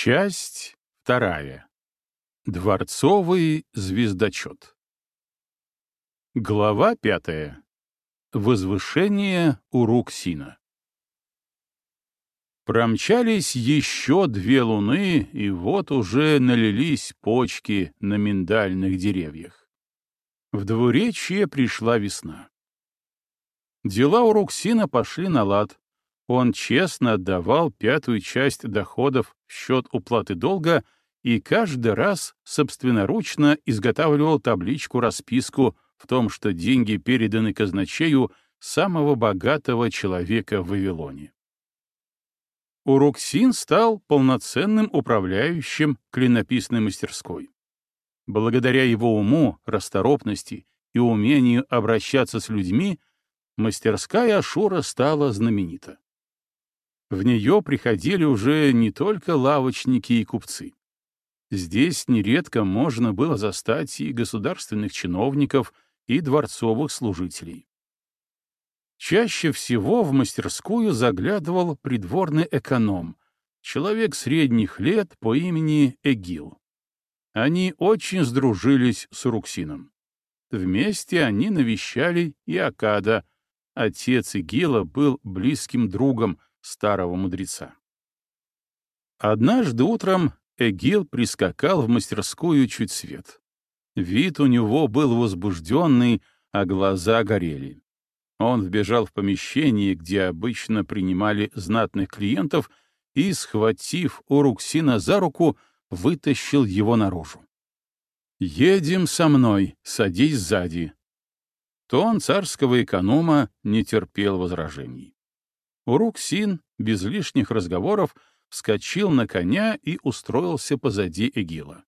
Часть вторая. Дворцовый звездочет. Глава пятая. Возвышение Уруксина. Промчались еще две луны, и вот уже налились почки на миндальных деревьях. В двуречье пришла весна. Дела у Руксина пошли на лад. Он честно отдавал пятую часть доходов в счет уплаты долга и каждый раз собственноручно изготавливал табличку-расписку в том, что деньги переданы казначею самого богатого человека в Вавилоне. Уруксин стал полноценным управляющим клинописной мастерской. Благодаря его уму, расторопности и умению обращаться с людьми, мастерская Ашура стала знаменита. В нее приходили уже не только лавочники и купцы. Здесь нередко можно было застать и государственных чиновников, и дворцовых служителей. Чаще всего в мастерскую заглядывал придворный эконом, человек средних лет по имени Эгил. Они очень сдружились с Руксином. Вместе они навещали и Акада, отец Игила был близким другом старого мудреца. Однажды утром Эгил прискакал в мастерскую чуть свет. Вид у него был возбужденный, а глаза горели. Он вбежал в помещение, где обычно принимали знатных клиентов, и, схватив Уруксина за руку, вытащил его наружу. «Едем со мной, садись сзади», Тон царского эконома не терпел возражений. Уруксин, без лишних разговоров, вскочил на коня и устроился позади Эгила.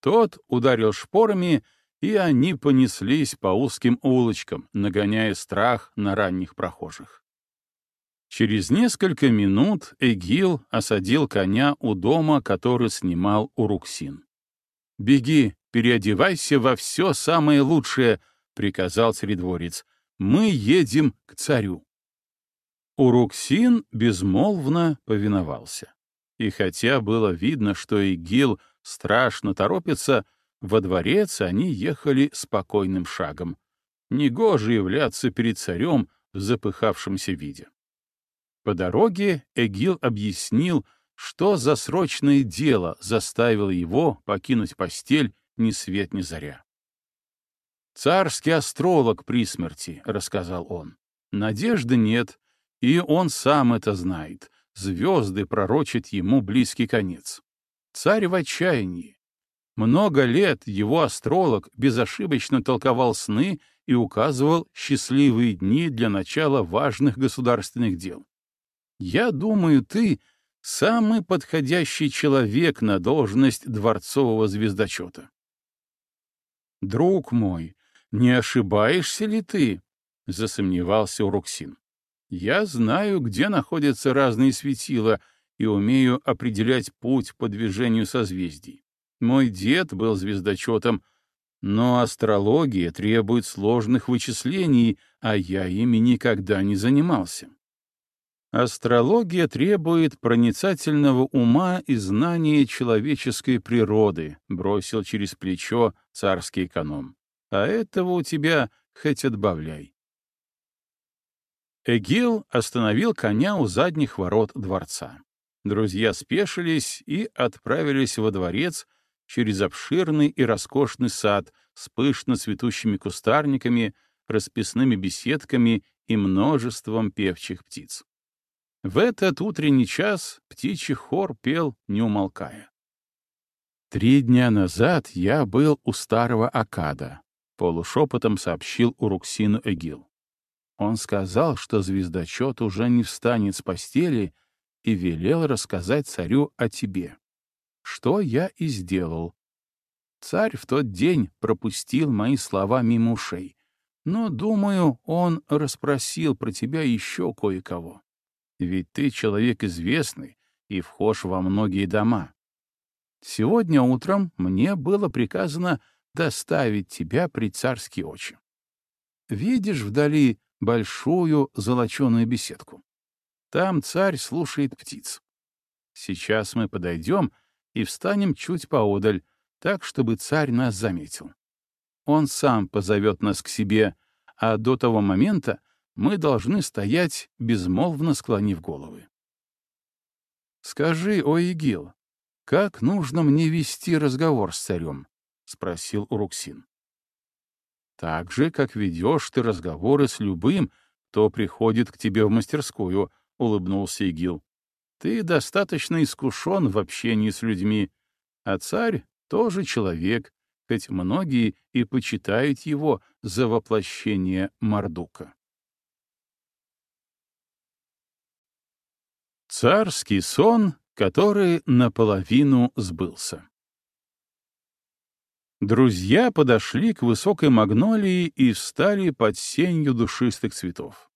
Тот ударил шпорами, и они понеслись по узким улочкам, нагоняя страх на ранних прохожих. Через несколько минут Эгил осадил коня у дома, который снимал Уруксин. «Беги, переодевайся во все самое лучшее», — приказал царедворец. «Мы едем к царю». Уруксин безмолвно повиновался. И хотя было видно, что Игил страшно торопится, во дворец они ехали спокойным шагом. Негоже являться перед царем в запыхавшемся виде. По дороге Эгил объяснил, что за срочное дело заставило его покинуть постель ни свет ни заря. «Царский астролог при смерти», — рассказал он. «Надежды нет, и он сам это знает. Звезды пророчат ему близкий конец. Царь в отчаянии. Много лет его астролог безошибочно толковал сны и указывал счастливые дни для начала важных государственных дел. Я думаю, ты — самый подходящий человек на должность дворцового звездочета. Друг мой, «Не ошибаешься ли ты?» — засомневался Уруксин. «Я знаю, где находятся разные светила, и умею определять путь по движению созвездий. Мой дед был звездочетом, но астрология требует сложных вычислений, а я ими никогда не занимался. Астрология требует проницательного ума и знания человеческой природы, бросил через плечо царский эконом а этого у тебя хоть отбавляй. Эгил остановил коня у задних ворот дворца. Друзья спешились и отправились во дворец через обширный и роскошный сад с пышно цветущими кустарниками, расписными беседками и множеством певчих птиц. В этот утренний час птичий хор пел, не умолкая. Три дня назад я был у старого Акада, — полушепотом сообщил Уруксину Эгил. Он сказал, что звездочет уже не встанет с постели и велел рассказать царю о тебе. Что я и сделал. Царь в тот день пропустил мои слова мимо ушей, но, думаю, он расспросил про тебя еще кое-кого. Ведь ты человек известный и вхож во многие дома. Сегодня утром мне было приказано доставить тебя при царские очи. Видишь вдали большую золоченую беседку? Там царь слушает птиц. Сейчас мы подойдем и встанем чуть поодаль, так, чтобы царь нас заметил. Он сам позовет нас к себе, а до того момента мы должны стоять, безмолвно склонив головы. «Скажи, о Игил, как нужно мне вести разговор с царем?» — спросил Уруксин. «Так же, как ведешь ты разговоры с любым, кто приходит к тебе в мастерскую», — улыбнулся Игил. «Ты достаточно искушен в общении с людьми, а царь тоже человек, хоть многие и почитают его за воплощение Мардука». Царский сон, который наполовину сбылся. Друзья подошли к высокой магнолии и встали под сенью душистых цветов.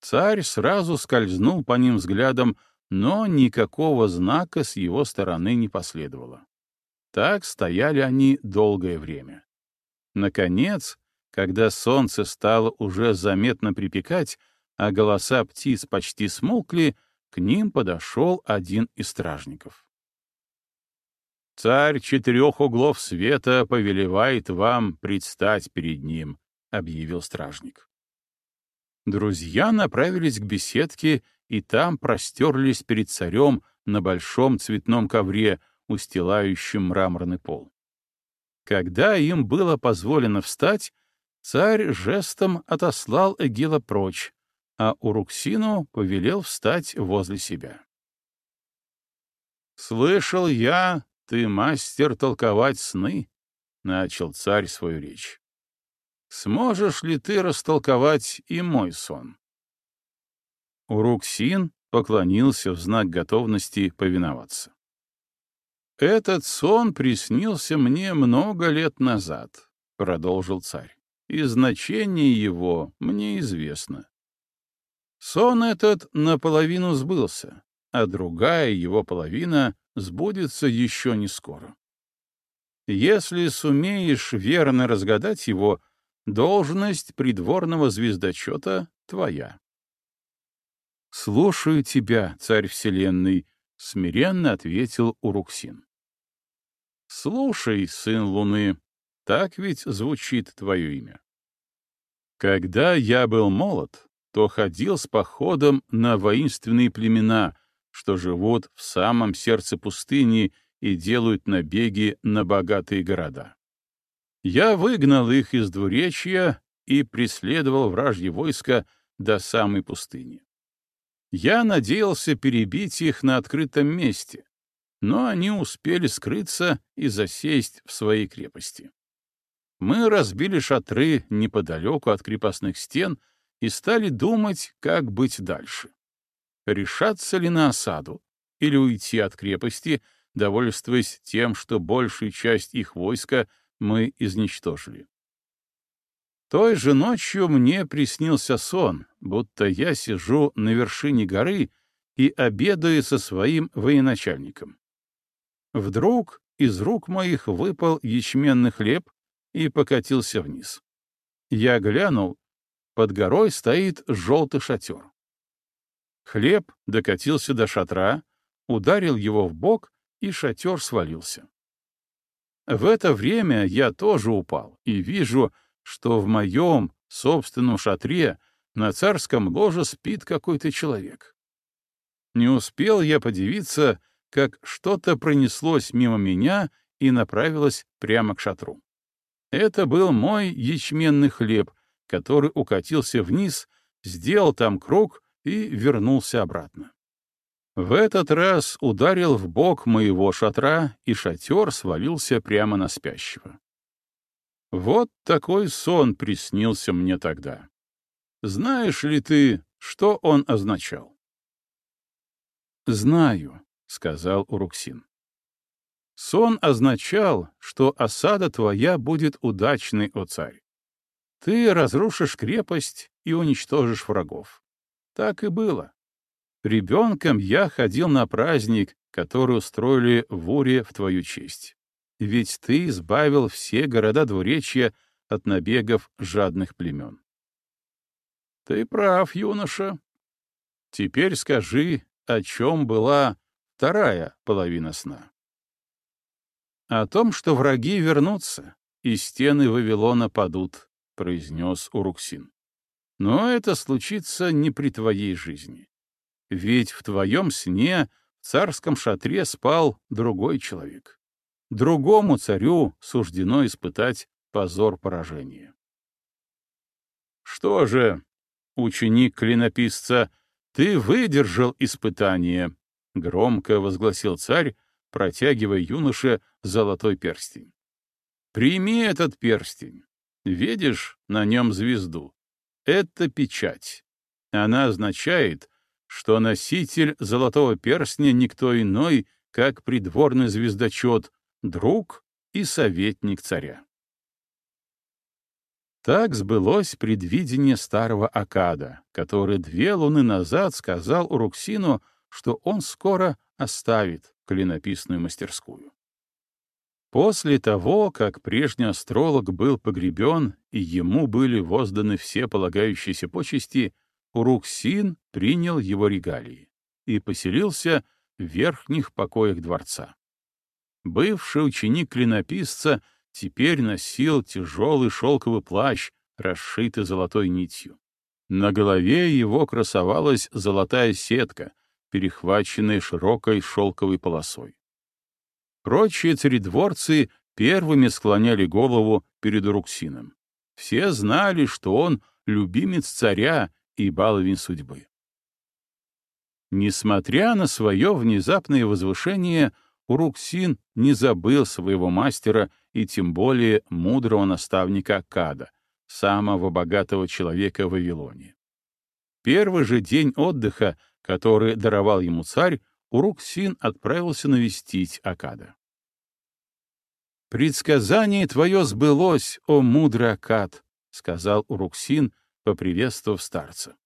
Царь сразу скользнул по ним взглядом, но никакого знака с его стороны не последовало. Так стояли они долгое время. Наконец, когда солнце стало уже заметно припекать, а голоса птиц почти смолкли, к ним подошел один из стражников. «Царь четырех углов света повелевает вам предстать перед ним», — объявил стражник. Друзья направились к беседке и там простерлись перед царем на большом цветном ковре, устилающем мраморный пол. Когда им было позволено встать, царь жестом отослал Эгила прочь, а Уруксину повелел встать возле себя. «Слышал я, ты мастер толковать сны», — начал царь свою речь. «Сможешь ли ты растолковать и мой сон?» Уруксин поклонился в знак готовности повиноваться. «Этот сон приснился мне много лет назад», — продолжил царь, — «и значение его мне известно. Сон этот наполовину сбылся, а другая его половина сбудется еще не скоро. Если сумеешь верно разгадать его, должность придворного звездочета твоя. «Слушаю тебя, царь вселенной», — смиренно ответил Уруксин. «Слушай, сын луны, так ведь звучит твое имя. Когда я был молод, то ходил с походом на воинственные племена, что живут в самом сердце пустыни и делают набеги на богатые города. Я выгнал их из двуречья и преследовал вражье войско до самой пустыни. Я надеялся перебить их на открытом месте, но они успели скрыться и засесть в своей крепости. Мы разбили шатры неподалеку от крепостных стен — и стали думать, как быть дальше. Решаться ли на осаду или уйти от крепости, довольствуясь тем, что большую часть их войска мы изничтожили. Той же ночью мне приснился сон, будто я сижу на вершине горы и обедаю со своим военачальником. Вдруг из рук моих выпал ячменный хлеб и покатился вниз. Я глянул под горой стоит желтый шатер. Хлеб докатился до шатра, ударил его в бок, и шатер свалился. В это время я тоже упал и вижу, что в моем собственном шатре на царском ложе спит какой-то человек. Не успел я подивиться, как что-то пронеслось мимо меня и направилось прямо к шатру. Это был мой ячменный хлеб, который укатился вниз, сделал там круг и вернулся обратно. В этот раз ударил в бок моего шатра, и шатер свалился прямо на спящего. Вот такой сон приснился мне тогда. Знаешь ли ты, что он означал? «Знаю», — сказал Уруксин. «Сон означал, что осада твоя будет удачной, о царь. Ты разрушишь крепость и уничтожишь врагов. Так и было. Ребенком я ходил на праздник, который устроили в Уре в твою честь. Ведь ты избавил все города двуречья от набегов жадных племен. Ты прав, юноша. Теперь скажи, о чем была вторая половина сна. О том, что враги вернутся, и стены Вавилона падут, произнес Уруксин. Но это случится не при твоей жизни. Ведь в твоем сне в царском шатре спал другой человек. Другому царю суждено испытать позор поражения. Что же, ученик клинописца, ты выдержал испытание, — громко возгласил царь, протягивая юноше золотой перстень. «Прими этот перстень. Видишь на нем звезду? Это печать. Она означает, что носитель золотого перстня никто иной, как придворный звездочет, друг и советник царя. Так сбылось предвидение старого Акада, который две луны назад сказал Уруксину, что он скоро оставит клинописную мастерскую. После того, как прежний астролог был погребен и ему были возданы все полагающиеся почести, Уруксин принял его регалии и поселился в верхних покоях дворца. Бывший ученик клинописца теперь носил тяжелый шелковый плащ, расшитый золотой нитью. На голове его красовалась золотая сетка, перехваченная широкой шелковой полосой. Прочие царедворцы первыми склоняли голову перед Уруксином. Все знали, что он любимец царя и баловень судьбы. Несмотря на свое внезапное возвышение, Уруксин не забыл своего мастера и тем более мудрого наставника Када, самого богатого человека в Вавилоне. Первый же день отдыха, который даровал ему царь, Уруксин отправился навестить Акада. «Предсказание твое сбылось, о мудрый Акад», — сказал Уруксин, поприветствовав старца.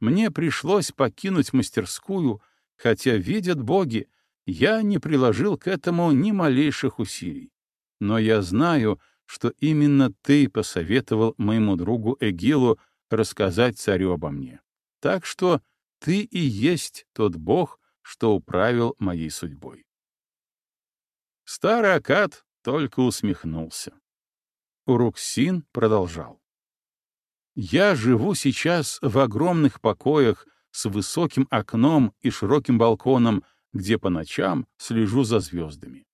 «Мне пришлось покинуть мастерскую, хотя, видят боги, я не приложил к этому ни малейших усилий. Но я знаю, что именно ты посоветовал моему другу Эгилу рассказать царю обо мне. Так что ты и есть тот бог, что управил моей судьбой. Старый Акад только усмехнулся. Уруксин продолжал. «Я живу сейчас в огромных покоях с высоким окном и широким балконом, где по ночам слежу за звездами.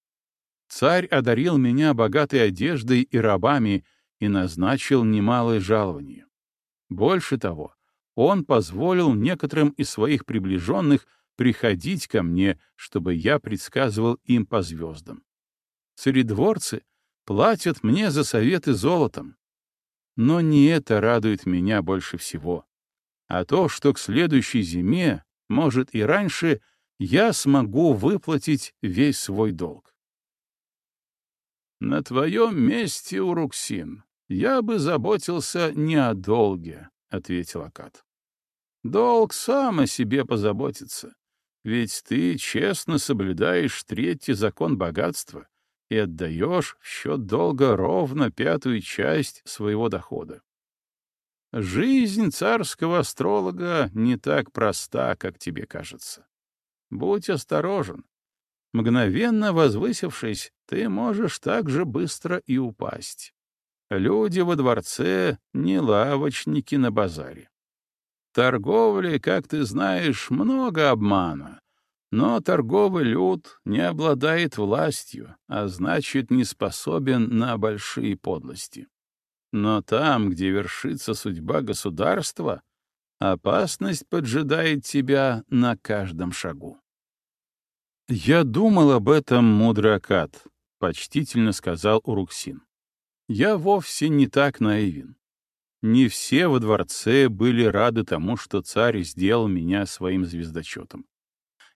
Царь одарил меня богатой одеждой и рабами и назначил немалое жалование. Больше того, он позволил некоторым из своих приближенных приходить ко мне, чтобы я предсказывал им по звездам. Царедворцы платят мне за советы золотом. Но не это радует меня больше всего, а то, что к следующей зиме, может и раньше, я смогу выплатить весь свой долг. На твоем месте, Уруксин, я бы заботился не о долге, — ответил Акад. Долг сам о себе позаботится, ведь ты честно соблюдаешь третий закон богатства и отдаешь в счет долга ровно пятую часть своего дохода. Жизнь царского астролога не так проста, как тебе кажется. Будь осторожен. Мгновенно возвысившись, ты можешь так же быстро и упасть. Люди во дворце — не лавочники на базаре. Торговли, как ты знаешь, много обмана. Но торговый люд не обладает властью, а значит, не способен на большие подлости. Но там, где вершится судьба государства, опасность поджидает тебя на каждом шагу. «Я думал об этом, мудрый Акад», — почтительно сказал Уруксин. «Я вовсе не так наивен. Не все во дворце были рады тому, что царь сделал меня своим звездочетом.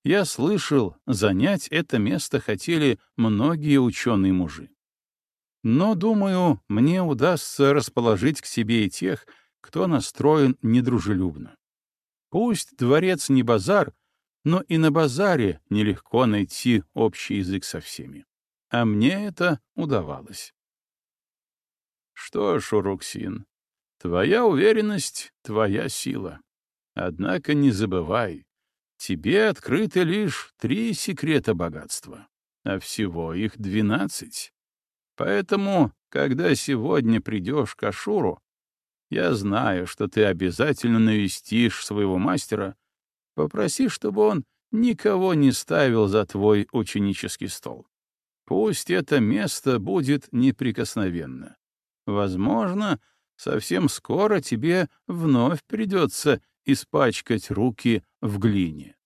Я слышал, занять это место хотели многие ученые мужи. Но, думаю, мне удастся расположить к себе и тех, кто настроен недружелюбно. Пусть дворец не базар, но и на базаре нелегко найти общий язык со всеми. А мне это удавалось. Что ж, Уруксин, твоя уверенность — твоя сила. Однако не забывай, Тебе открыты лишь три секрета богатства, а всего их двенадцать. Поэтому, когда сегодня придешь к Ашуру, я знаю, что ты обязательно навестишь своего мастера, попроси, чтобы он никого не ставил за твой ученический стол. Пусть это место будет неприкосновенно. Возможно, совсем скоро тебе вновь придется испачкать руки в глине.